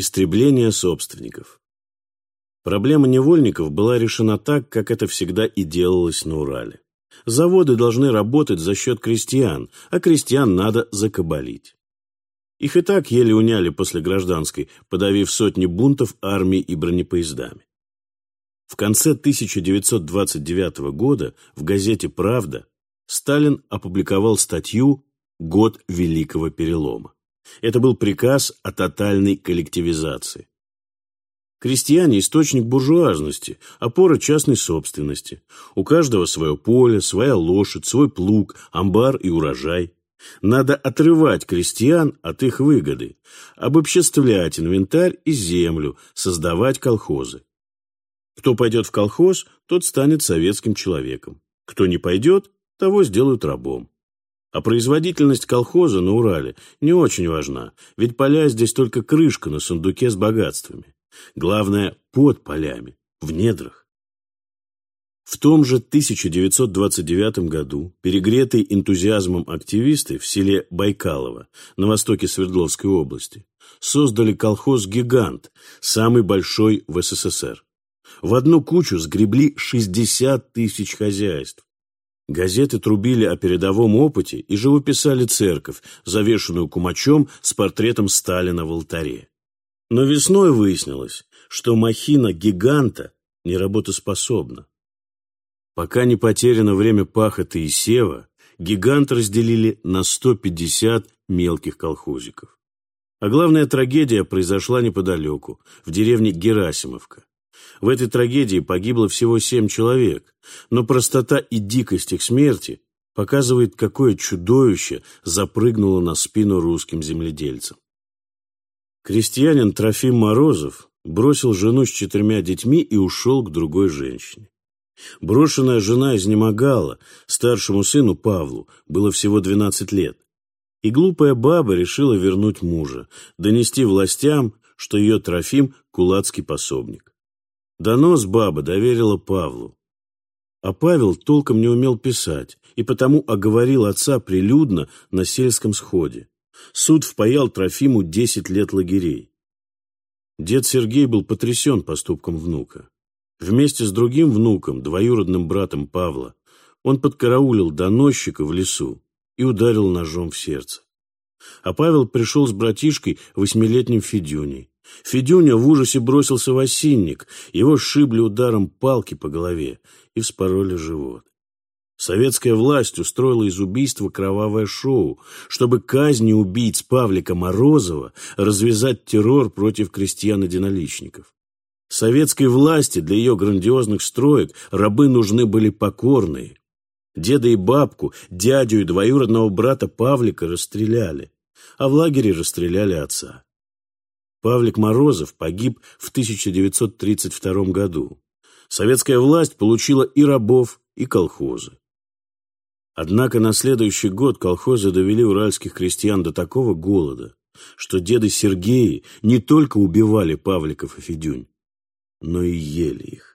Истребление собственников. Проблема невольников была решена так, как это всегда и делалось на Урале. Заводы должны работать за счет крестьян, а крестьян надо закабалить. Их и так еле уняли после гражданской, подавив сотни бунтов армией и бронепоездами. В конце 1929 года в газете «Правда» Сталин опубликовал статью «Год Великого Перелома». Это был приказ о тотальной коллективизации. Крестьяне – источник буржуазности, опора частной собственности. У каждого свое поле, своя лошадь, свой плуг, амбар и урожай. Надо отрывать крестьян от их выгоды, обобществлять инвентарь и землю, создавать колхозы. Кто пойдет в колхоз, тот станет советским человеком. Кто не пойдет, того сделают рабом. А производительность колхоза на Урале не очень важна, ведь поля здесь только крышка на сундуке с богатствами. Главное, под полями, в недрах. В том же 1929 году перегретые энтузиазмом активисты в селе Байкалово на востоке Свердловской области создали колхоз «Гигант», самый большой в СССР. В одну кучу сгребли 60 тысяч хозяйств. Газеты трубили о передовом опыте и живописали церковь, завешенную кумачом с портретом Сталина в алтаре. Но весной выяснилось, что махина гиганта неработоспособна. Пока не потеряно время пахоты и сева, гигант разделили на 150 мелких колхозиков. А главная трагедия произошла неподалеку, в деревне Герасимовка. В этой трагедии погибло всего семь человек, но простота и дикость их смерти показывает, какое чудовище запрыгнуло на спину русским земледельцам. Крестьянин Трофим Морозов бросил жену с четырьмя детьми и ушел к другой женщине. Брошенная жена изнемогала, старшему сыну Павлу было всего 12 лет. И глупая баба решила вернуть мужа, донести властям, что ее Трофим – кулацкий пособник. Донос баба доверила Павлу. А Павел толком не умел писать, и потому оговорил отца прилюдно на сельском сходе. Суд впаял Трофиму десять лет лагерей. Дед Сергей был потрясен поступком внука. Вместе с другим внуком, двоюродным братом Павла, он подкараулил доносчика в лесу и ударил ножом в сердце. А Павел пришел с братишкой, восьмилетним Федюней. Федюня в ужасе бросился в осинник, его сшибли ударом палки по голове и вспороли живот. Советская власть устроила из убийства кровавое шоу, чтобы казни убийц Павлика Морозова развязать террор против крестьян-единоличников. Советской власти для ее грандиозных строек рабы нужны были покорные. Деда и бабку, дядю и двоюродного брата Павлика расстреляли, а в лагере расстреляли отца. Павлик Морозов погиб в 1932 году. Советская власть получила и рабов, и колхозы. Однако на следующий год колхозы довели уральских крестьян до такого голода, что деды Сергеи не только убивали Павликов и Федюнь, но и ели их.